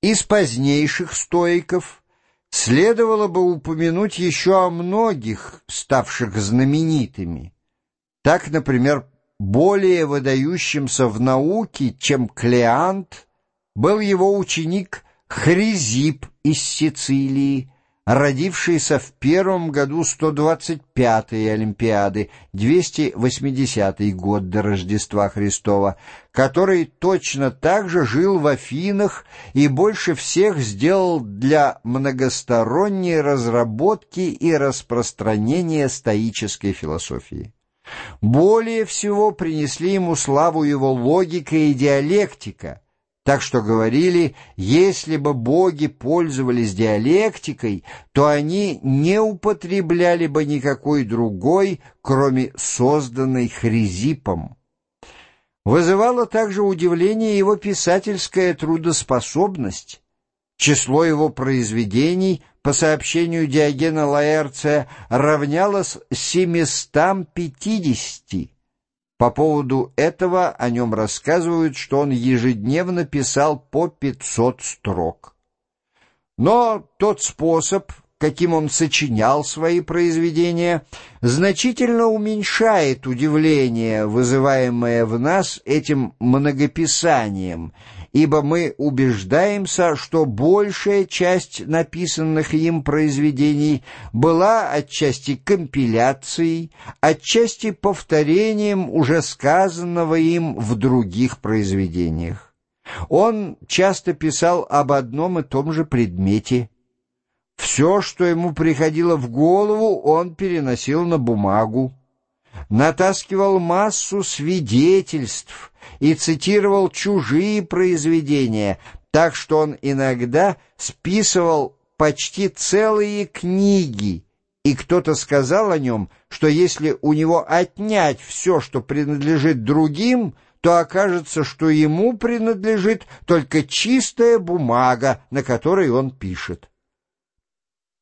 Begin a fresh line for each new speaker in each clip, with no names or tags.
Из позднейших стоиков следовало бы упомянуть еще о многих, ставших знаменитыми. Так, например, более выдающимся в науке, чем Клеант, был его ученик Хризип из Сицилии, родившийся в первом году 125-й Олимпиады, 280 год до Рождества Христова, который точно так же жил в Афинах и больше всех сделал для многосторонней разработки и распространения стоической философии. Более всего принесли ему славу его логика и диалектика – так что говорили, если бы боги пользовались диалектикой, то они не употребляли бы никакой другой, кроме созданной Хризипом. Вызывало также удивление его писательская трудоспособность. Число его произведений, по сообщению Диогена Лаэрция, равнялось 750. По поводу этого о нем рассказывают, что он ежедневно писал по 500 строк. Но тот способ, каким он сочинял свои произведения, значительно уменьшает удивление, вызываемое в нас этим многописанием, ибо мы убеждаемся, что большая часть написанных им произведений была отчасти компиляцией, отчасти повторением уже сказанного им в других произведениях. Он часто писал об одном и том же предмете. Все, что ему приходило в голову, он переносил на бумагу натаскивал массу свидетельств и цитировал чужие произведения, так что он иногда списывал почти целые книги, и кто-то сказал о нем, что если у него отнять все, что принадлежит другим, то окажется, что ему принадлежит только чистая бумага, на которой он пишет.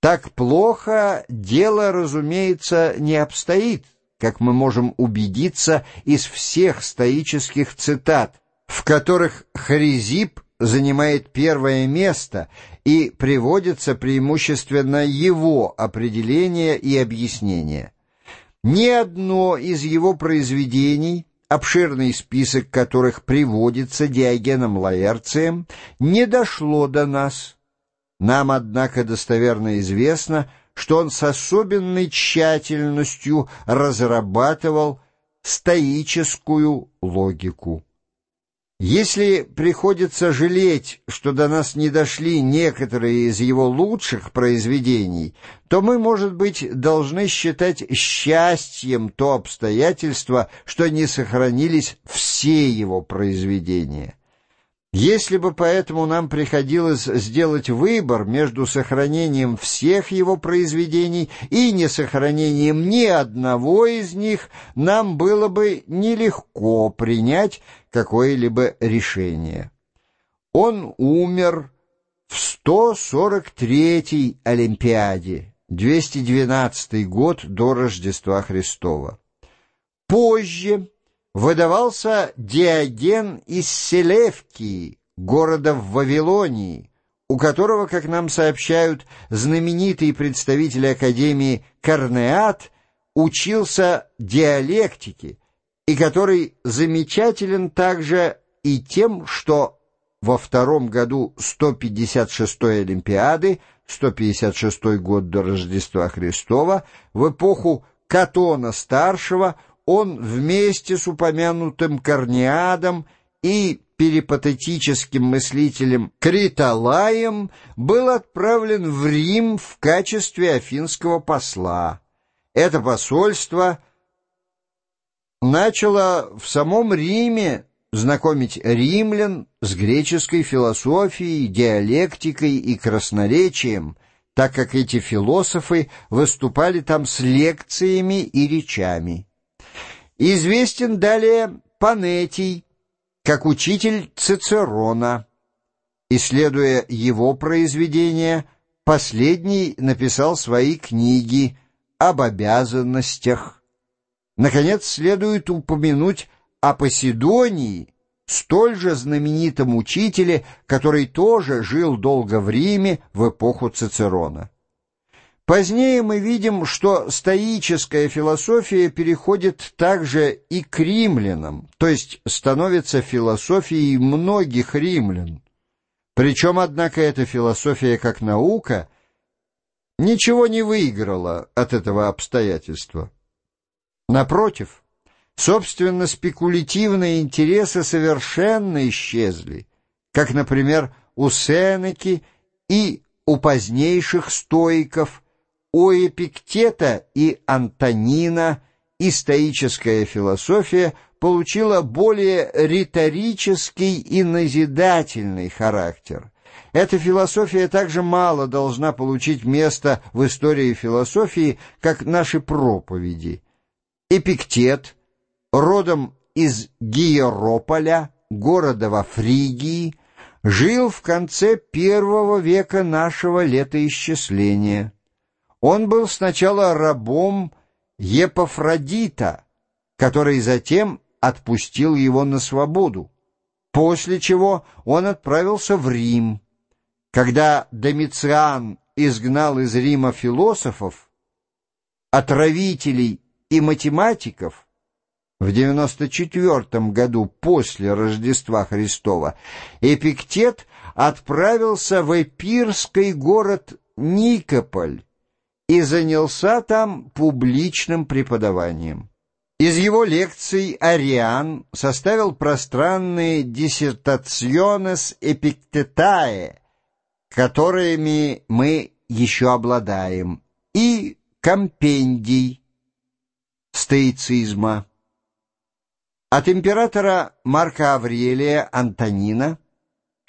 Так плохо дело, разумеется, не обстоит как мы можем убедиться из всех стоических цитат, в которых Хризип занимает первое место и приводится преимущественно его определение и объяснение. Ни одно из его произведений, обширный список которых приводится Диогеном Лаэрцием, не дошло до нас. Нам, однако, достоверно известно, что он с особенной тщательностью разрабатывал стоическую логику. Если приходится жалеть, что до нас не дошли некоторые из его лучших произведений, то мы, может быть, должны считать счастьем то обстоятельство, что не сохранились все его произведения. Если бы поэтому нам приходилось сделать выбор между сохранением всех его произведений и несохранением ни одного из них, нам было бы нелегко принять какое-либо решение. Он умер в 143-й Олимпиаде, 212 год до Рождества Христова. Позже выдавался Диоген из Селевкии, города в Вавилонии, у которого, как нам сообщают знаменитые представители Академии Корнеат, учился диалектике, и который замечателен также и тем, что во втором году 156-й Олимпиады, 156 год до Рождества Христова, в эпоху Катона-старшего он вместе с упомянутым Корниадом и перипатетическим мыслителем Криталаем был отправлен в Рим в качестве афинского посла. Это посольство начало в самом Риме знакомить римлян с греческой философией, диалектикой и красноречием, так как эти философы выступали там с лекциями и речами. Известен далее Панетий, как учитель Цицерона. Исследуя его произведения, последний написал свои книги об обязанностях. Наконец, следует упомянуть о Поседонии, столь же знаменитом учителе, который тоже жил долго в Риме в эпоху Цицерона. Позднее мы видим, что стоическая философия переходит также и к римлянам, то есть становится философией многих римлян. Причем, однако, эта философия как наука ничего не выиграла от этого обстоятельства. Напротив, собственно, спекулятивные интересы совершенно исчезли, как, например, у Сенеки и у позднейших стоиков – у Эпиктета и Антонина и стоическая философия получила более риторический и назидательный характер. Эта философия также мало должна получить место в истории философии, как наши проповеди. Эпиктет, родом из Гиерополя, города во Фригии, жил в конце первого века нашего летоисчисления. Он был сначала рабом Епофродита, который затем отпустил его на свободу, после чего он отправился в Рим. Когда Домициан изгнал из Рима философов, отравителей и математиков, в 94 году после Рождества Христова Эпиктет отправился в эпирский город Никополь, и занялся там публичным преподаванием. Из его лекций Ариан составил пространные диссертационес эпиктетае, которыми мы еще обладаем, и компендий стоицизма. От императора Марка Аврелия Антонина,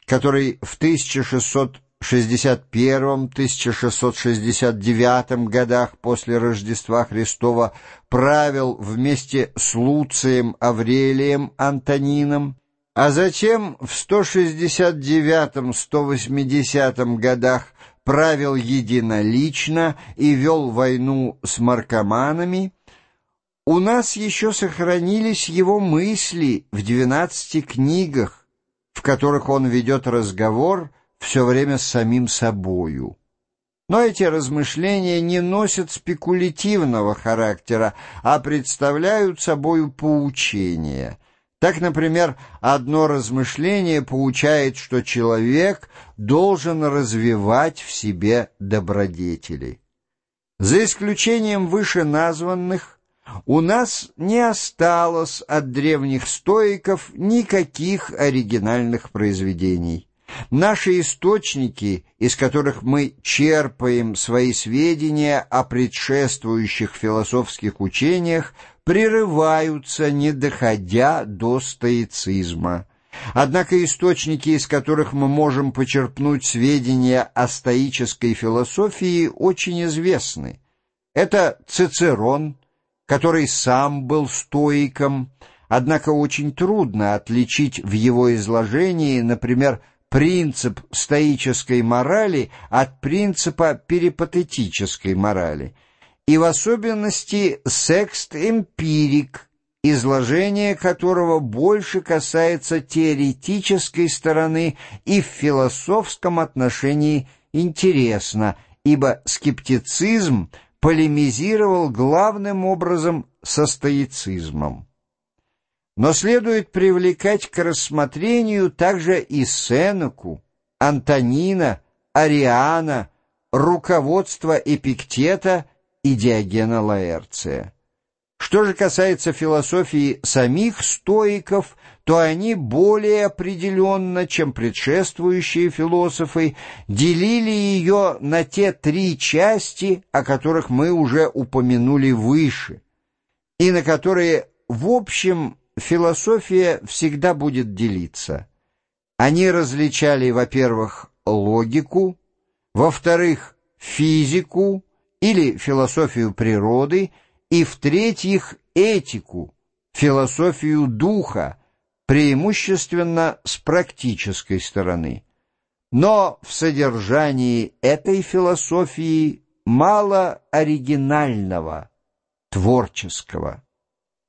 который в 1600 61-1669 годах после Рождества Христова правил вместе с Луцием Аврелием Антонином, а затем в 169-180 годах правил единолично и вел войну с маркоманами, у нас еще сохранились его мысли в 12 книгах, в которых он ведет разговор все время с самим собою. Но эти размышления не носят спекулятивного характера, а представляют собою поучение. Так, например, одно размышление поучает, что человек должен развивать в себе добродетели. За исключением вышеназванных, у нас не осталось от древних стоиков никаких оригинальных произведений. Наши источники, из которых мы черпаем свои сведения о предшествующих философских учениях, прерываются, не доходя до стоицизма. Однако источники, из которых мы можем почерпнуть сведения о стоической философии, очень известны. Это Цицерон, который сам был стоиком, однако очень трудно отличить в его изложении, например, принцип стоической морали от принципа перипатетической морали, и в особенности секст-эмпирик, изложение которого больше касается теоретической стороны и в философском отношении интересно, ибо скептицизм полемизировал главным образом со стоицизмом. Но следует привлекать к рассмотрению также и Сенеку, Антонина, Ариана, руководство Эпиктета и Диогена Лаэрция. Что же касается философии самих стоиков, то они более определенно, чем предшествующие философы, делили ее на те три части, о которых мы уже упомянули выше, и на которые, в общем, философия всегда будет делиться. Они различали, во-первых, логику, во-вторых, физику или философию природы, и, в-третьих, этику, философию духа, преимущественно с практической стороны. Но в содержании этой философии мало оригинального, творческого.